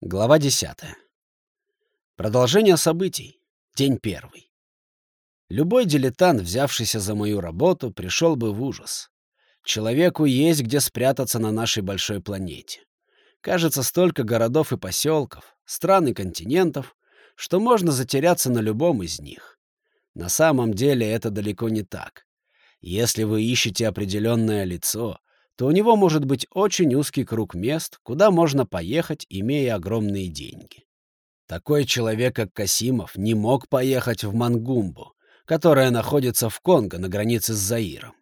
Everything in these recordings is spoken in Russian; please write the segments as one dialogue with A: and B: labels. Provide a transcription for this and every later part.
A: Глава 10. Продолжение событий. День первый. Любой дилетант, взявшийся за мою работу, пришел бы в ужас. Человеку есть где спрятаться на нашей большой планете. Кажется, столько городов и поселков, стран и континентов, что можно затеряться на любом из них. На самом деле это далеко не так. Если вы ищете определенное лицо, то у него может быть очень узкий круг мест, куда можно поехать, имея огромные деньги. Такой человек, как Касимов, не мог поехать в Мангумбу, которая находится в Конго на границе с Заиром.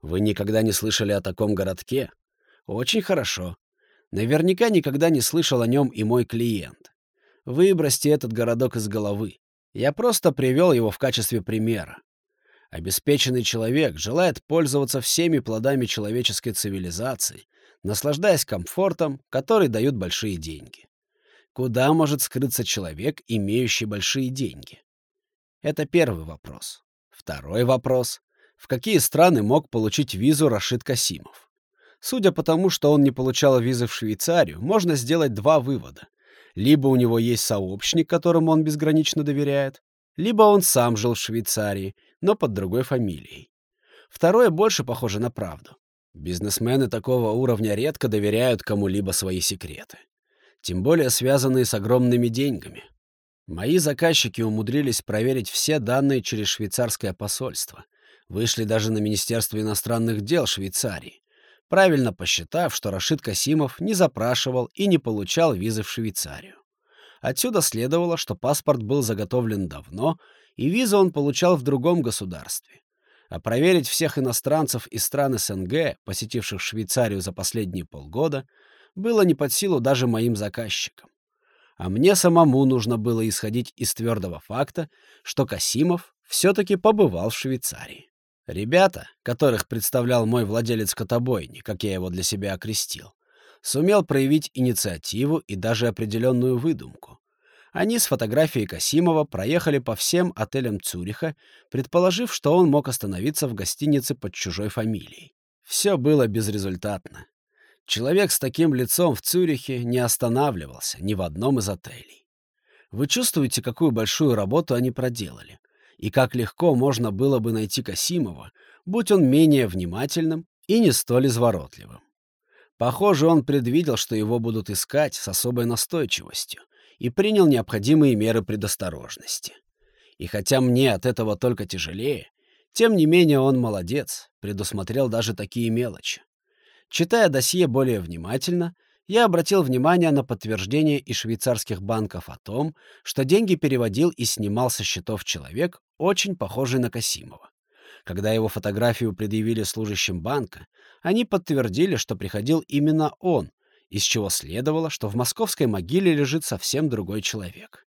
A: Вы никогда не слышали о таком городке? Очень хорошо. Наверняка никогда не слышал о нем и мой клиент. Выбросьте этот городок из головы. Я просто привел его в качестве примера. Обеспеченный человек желает пользоваться всеми плодами человеческой цивилизации, наслаждаясь комфортом, который дают большие деньги. Куда может скрыться человек, имеющий большие деньги? Это первый вопрос. Второй вопрос. В какие страны мог получить визу Рашид Касимов? Судя по тому, что он не получал визы в Швейцарию, можно сделать два вывода. Либо у него есть сообщник, которому он безгранично доверяет, либо он сам жил в Швейцарии, но под другой фамилией. Второе больше похоже на правду. Бизнесмены такого уровня редко доверяют кому-либо свои секреты. Тем более связанные с огромными деньгами. Мои заказчики умудрились проверить все данные через швейцарское посольство. Вышли даже на Министерство иностранных дел Швейцарии, правильно посчитав, что Рашид Касимов не запрашивал и не получал визы в Швейцарию. Отсюда следовало, что паспорт был заготовлен давно, и визу он получал в другом государстве. А проверить всех иностранцев из стран СНГ, посетивших Швейцарию за последние полгода, было не под силу даже моим заказчикам. А мне самому нужно было исходить из твердого факта, что Касимов все-таки побывал в Швейцарии. Ребята, которых представлял мой владелец котобойни, как я его для себя окрестил, сумел проявить инициативу и даже определенную выдумку. Они с фотографией Касимова проехали по всем отелям Цюриха, предположив, что он мог остановиться в гостинице под чужой фамилией. Все было безрезультатно. Человек с таким лицом в Цюрихе не останавливался ни в одном из отелей. Вы чувствуете, какую большую работу они проделали, и как легко можно было бы найти Касимова, будь он менее внимательным и не столь изворотливым. Похоже, он предвидел, что его будут искать с особой настойчивостью, и принял необходимые меры предосторожности. И хотя мне от этого только тяжелее, тем не менее он молодец, предусмотрел даже такие мелочи. Читая досье более внимательно, я обратил внимание на подтверждение из швейцарских банков о том, что деньги переводил и снимал со счетов человек, очень похожий на Касимова. Когда его фотографию предъявили служащим банка, они подтвердили, что приходил именно он, из чего следовало, что в московской могиле лежит совсем другой человек.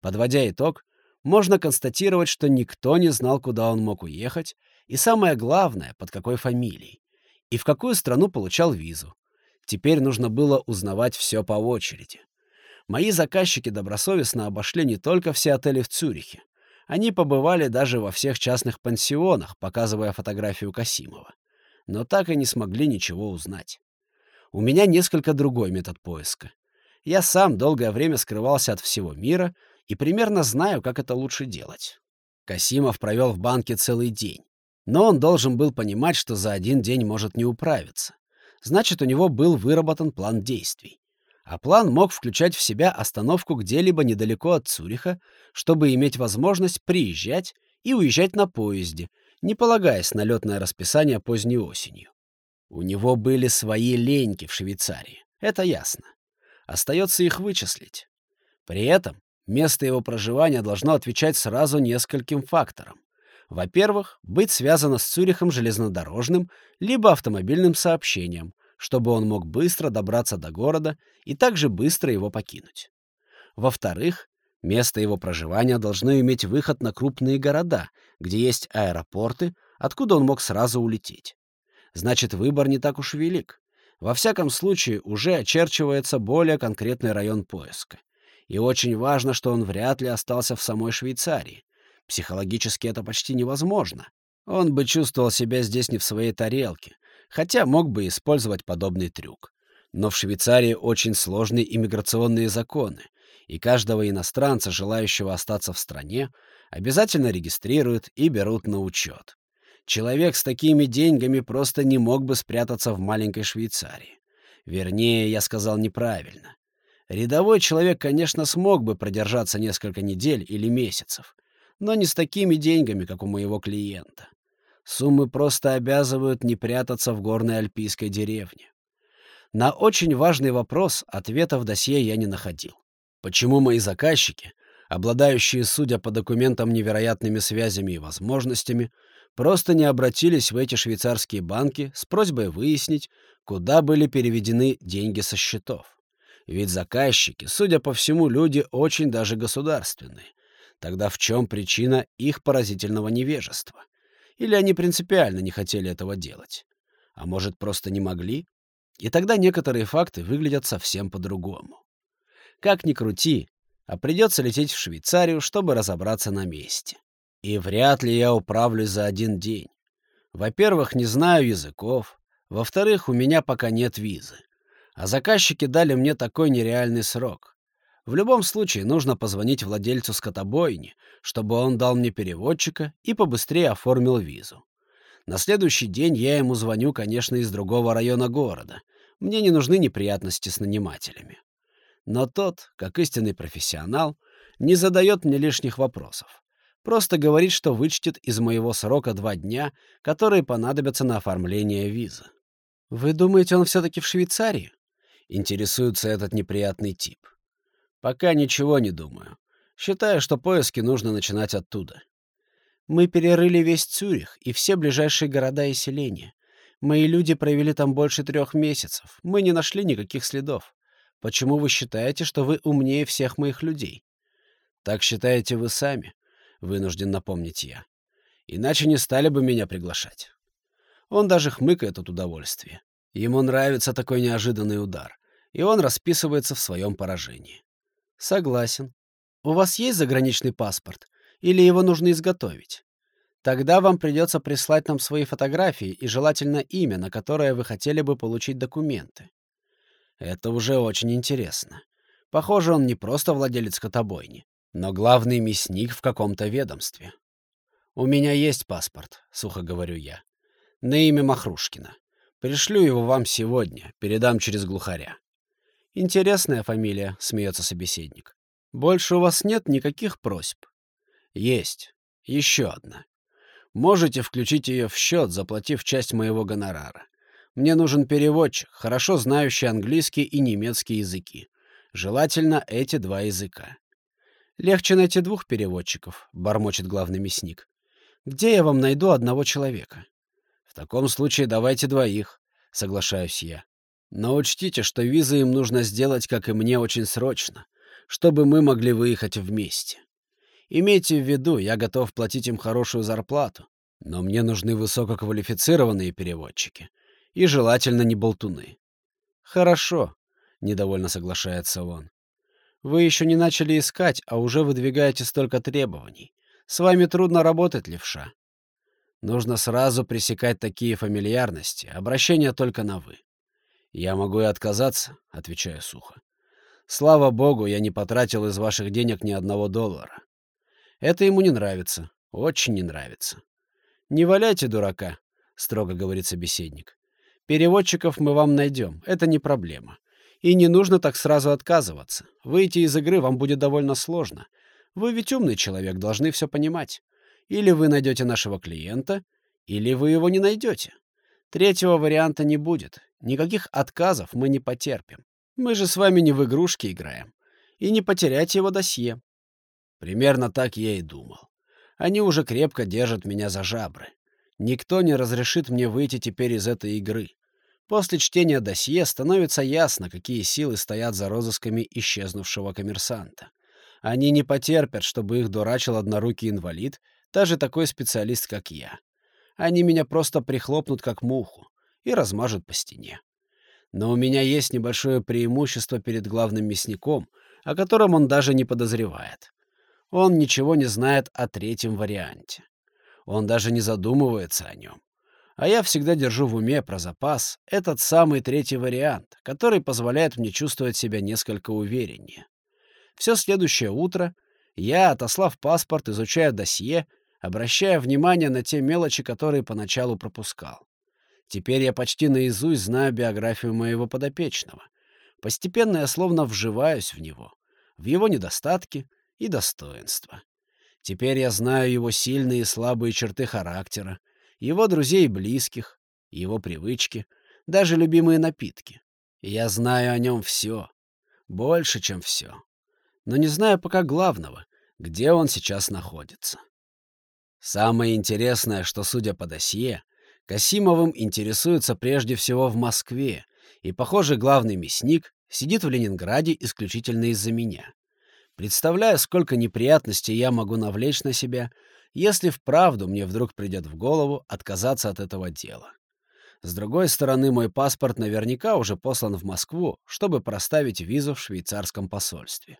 A: Подводя итог, можно констатировать, что никто не знал, куда он мог уехать, и самое главное, под какой фамилией, и в какую страну получал визу. Теперь нужно было узнавать все по очереди. Мои заказчики добросовестно обошли не только все отели в Цюрихе, они побывали даже во всех частных пансионах, показывая фотографию Касимова. Но так и не смогли ничего узнать. У меня несколько другой метод поиска. Я сам долгое время скрывался от всего мира и примерно знаю, как это лучше делать. Касимов провел в банке целый день. Но он должен был понимать, что за один день может не управиться. Значит, у него был выработан план действий а план мог включать в себя остановку где-либо недалеко от Цюриха, чтобы иметь возможность приезжать и уезжать на поезде, не полагаясь на летное расписание поздней осенью. У него были свои леньки в Швейцарии, это ясно. Остается их вычислить. При этом место его проживания должно отвечать сразу нескольким факторам. Во-первых, быть связано с Цюрихом железнодорожным либо автомобильным сообщением, чтобы он мог быстро добраться до города и также быстро его покинуть. Во-вторых, место его проживания должно иметь выход на крупные города, где есть аэропорты, откуда он мог сразу улететь. Значит, выбор не так уж велик. Во всяком случае, уже очерчивается более конкретный район поиска. И очень важно, что он вряд ли остался в самой Швейцарии. Психологически это почти невозможно. Он бы чувствовал себя здесь не в своей тарелке, хотя мог бы использовать подобный трюк. Но в Швейцарии очень сложные иммиграционные законы, и каждого иностранца, желающего остаться в стране, обязательно регистрируют и берут на учет. Человек с такими деньгами просто не мог бы спрятаться в маленькой Швейцарии. Вернее, я сказал неправильно. Рядовой человек, конечно, смог бы продержаться несколько недель или месяцев, но не с такими деньгами, как у моего клиента. Суммы просто обязывают не прятаться в горной альпийской деревне. На очень важный вопрос ответа в досье я не находил. Почему мои заказчики, обладающие, судя по документам, невероятными связями и возможностями, просто не обратились в эти швейцарские банки с просьбой выяснить, куда были переведены деньги со счетов? Ведь заказчики, судя по всему, люди очень даже государственные. Тогда в чем причина их поразительного невежества? Или они принципиально не хотели этого делать? А может, просто не могли? И тогда некоторые факты выглядят совсем по-другому. Как ни крути, а придется лететь в Швейцарию, чтобы разобраться на месте. И вряд ли я управлюсь за один день. Во-первых, не знаю языков. Во-вторых, у меня пока нет визы. А заказчики дали мне такой нереальный срок. В любом случае нужно позвонить владельцу скотобойни, чтобы он дал мне переводчика и побыстрее оформил визу. На следующий день я ему звоню, конечно, из другого района города. Мне не нужны неприятности с нанимателями. Но тот, как истинный профессионал, не задает мне лишних вопросов. Просто говорит, что вычтет из моего срока два дня, которые понадобятся на оформление визы. «Вы думаете, он все-таки в Швейцарии?» Интересуется этот неприятный тип. Пока ничего не думаю. Считаю, что поиски нужно начинать оттуда. Мы перерыли весь Цюрих и все ближайшие города и селения. Мои люди провели там больше трех месяцев. Мы не нашли никаких следов. Почему вы считаете, что вы умнее всех моих людей? Так считаете вы сами, вынужден напомнить я. Иначе не стали бы меня приглашать. Он даже хмыкает от удовольствия. Ему нравится такой неожиданный удар, и он расписывается в своем поражении. Согласен. У вас есть заграничный паспорт? Или его нужно изготовить? Тогда вам придется прислать нам свои фотографии и желательно имя, на которое вы хотели бы получить документы. Это уже очень интересно. Похоже, он не просто владелец котобойни, но главный мясник в каком-то ведомстве. «У меня есть паспорт», — сухо говорю я. «На имя Махрушкина. Пришлю его вам сегодня, передам через глухаря. Интересная фамилия, смеется собеседник. Больше у вас нет никаких просьб? Есть. Еще одна. Можете включить ее в счет, заплатив часть моего гонорара. Мне нужен переводчик, хорошо знающий английский и немецкий языки. Желательно эти два языка. Легче найти двух переводчиков, бормочет главный мясник. Где я вам найду одного человека? В таком случае давайте двоих, соглашаюсь я. Но учтите, что визы им нужно сделать, как и мне, очень срочно, чтобы мы могли выехать вместе. Имейте в виду, я готов платить им хорошую зарплату, но мне нужны высококвалифицированные переводчики. И желательно не болтуны. Хорошо, — недовольно соглашается он. Вы еще не начали искать, а уже выдвигаете столько требований. С вами трудно работать, левша. Нужно сразу пресекать такие фамильярности, обращение только на «вы». «Я могу и отказаться», — отвечаю сухо. «Слава богу, я не потратил из ваших денег ни одного доллара. Это ему не нравится, очень не нравится. Не валяйте дурака», — строго говорит собеседник. «Переводчиков мы вам найдем, это не проблема. И не нужно так сразу отказываться. Выйти из игры вам будет довольно сложно. Вы ведь умный человек, должны все понимать. Или вы найдете нашего клиента, или вы его не найдете. Третьего варианта не будет. Никаких отказов мы не потерпим. Мы же с вами не в игрушки играем. И не потерять его досье. Примерно так я и думал. Они уже крепко держат меня за жабры. Никто не разрешит мне выйти теперь из этой игры. После чтения досье становится ясно, какие силы стоят за розысками исчезнувшего коммерсанта. Они не потерпят, чтобы их дурачил однорукий инвалид, даже такой специалист, как я. Они меня просто прихлопнут, как муху, и размажут по стене. Но у меня есть небольшое преимущество перед главным мясником, о котором он даже не подозревает. Он ничего не знает о третьем варианте. Он даже не задумывается о нем. А я всегда держу в уме про запас этот самый третий вариант, который позволяет мне чувствовать себя несколько увереннее. Все следующее утро я, отослав паспорт, изучая досье, обращая внимание на те мелочи, которые поначалу пропускал. Теперь я почти наизусть знаю биографию моего подопечного. Постепенно я словно вживаюсь в него, в его недостатки и достоинства. Теперь я знаю его сильные и слабые черты характера, его друзей и близких, его привычки, даже любимые напитки. Я знаю о нем все, больше, чем все. Но не знаю пока главного, где он сейчас находится. Самое интересное, что, судя по досье, Касимовым интересуется прежде всего в Москве, и, похоже, главный мясник сидит в Ленинграде исключительно из-за меня. Представляю, сколько неприятностей я могу навлечь на себя, если вправду мне вдруг придет в голову отказаться от этого дела. С другой стороны, мой паспорт наверняка уже послан в Москву, чтобы проставить визу в швейцарском посольстве.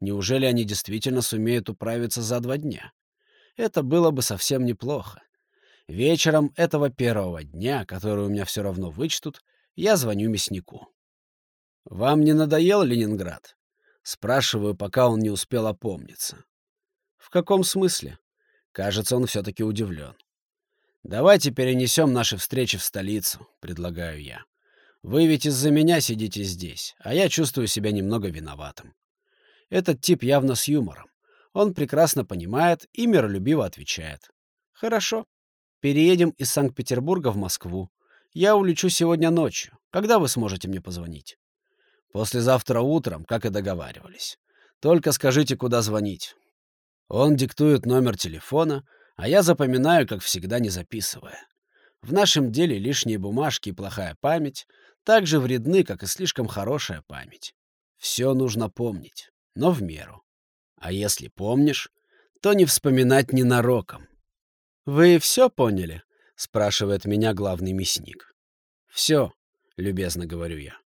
A: Неужели они действительно сумеют управиться за два дня? Это было бы совсем неплохо. Вечером этого первого дня, который у меня все равно вычтут, я звоню мяснику. «Вам не надоел Ленинград?» Спрашиваю, пока он не успел опомниться. «В каком смысле?» Кажется, он все-таки удивлен. «Давайте перенесем наши встречи в столицу», — предлагаю я. «Вы ведь из-за меня сидите здесь, а я чувствую себя немного виноватым». Этот тип явно с юмором. Он прекрасно понимает и миролюбиво отвечает. «Хорошо. Переедем из Санкт-Петербурга в Москву. Я улечу сегодня ночью. Когда вы сможете мне позвонить?» «Послезавтра утром, как и договаривались. Только скажите, куда звонить». Он диктует номер телефона, а я запоминаю, как всегда, не записывая. В нашем деле лишние бумажки и плохая память так же вредны, как и слишком хорошая память. Все нужно помнить, но в меру. А если помнишь, то не вспоминать ненароком. «Вы все поняли?» — спрашивает меня главный мясник. «Все», — любезно говорю я.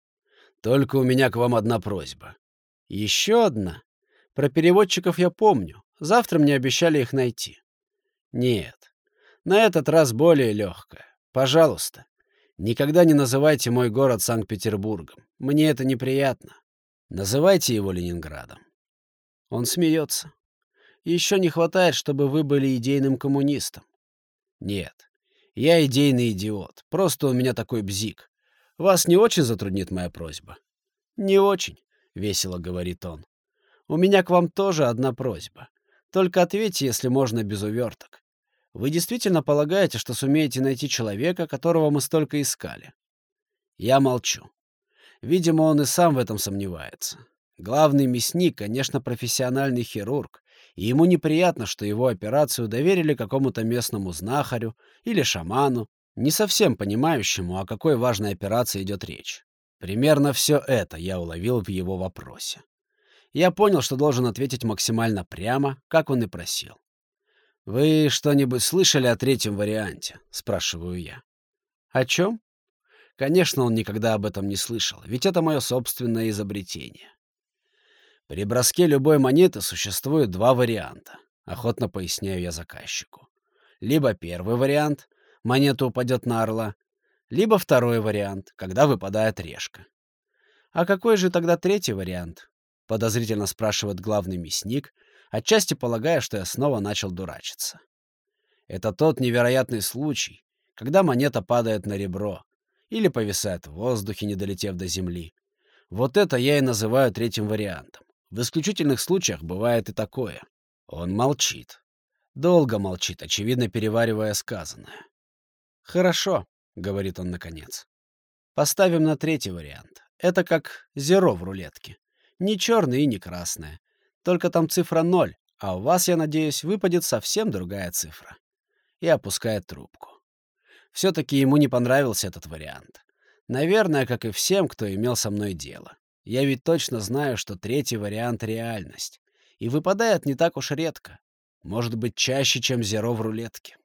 A: «Только у меня к вам одна просьба». «Еще одна? Про переводчиков я помню. Завтра мне обещали их найти». «Нет. На этот раз более легкая. Пожалуйста, никогда не называйте мой город Санкт-Петербургом. Мне это неприятно. Называйте его Ленинградом». Он смеется. Еще не хватает, чтобы вы были идейным коммунистом. Нет, я идейный идиот. Просто у меня такой бзик. Вас не очень затруднит моя просьба? Не очень, — весело говорит он. У меня к вам тоже одна просьба. Только ответьте, если можно, без уверток. Вы действительно полагаете, что сумеете найти человека, которого мы столько искали? Я молчу. Видимо, он и сам в этом сомневается. Главный мясник, конечно, профессиональный хирург, и ему неприятно, что его операцию доверили какому-то местному знахарю или шаману, не совсем понимающему, о какой важной операции идет речь. Примерно все это я уловил в его вопросе. Я понял, что должен ответить максимально прямо, как он и просил. «Вы что-нибудь слышали о третьем варианте?» — спрашиваю я. «О чем?» Конечно, он никогда об этом не слышал, ведь это мое собственное изобретение. При броске любой монеты существует два варианта, охотно поясняю я заказчику. Либо первый вариант — монета упадет на орла, либо второй вариант, когда выпадает решка. «А какой же тогда третий вариант?» — подозрительно спрашивает главный мясник, отчасти полагая, что я снова начал дурачиться. Это тот невероятный случай, когда монета падает на ребро или повисает в воздухе, не долетев до земли. Вот это я и называю третьим вариантом. В исключительных случаях бывает и такое. Он молчит. Долго молчит, очевидно переваривая сказанное. «Хорошо», — говорит он наконец. «Поставим на третий вариант. Это как зеро в рулетке. Ни черное и ни красное. Только там цифра ноль, а у вас, я надеюсь, выпадет совсем другая цифра». И опускает трубку. Все-таки ему не понравился этот вариант. Наверное, как и всем, кто имел со мной дело. Я ведь точно знаю, что третий вариант — реальность. И выпадает не так уж редко. Может быть, чаще, чем зеро в рулетке.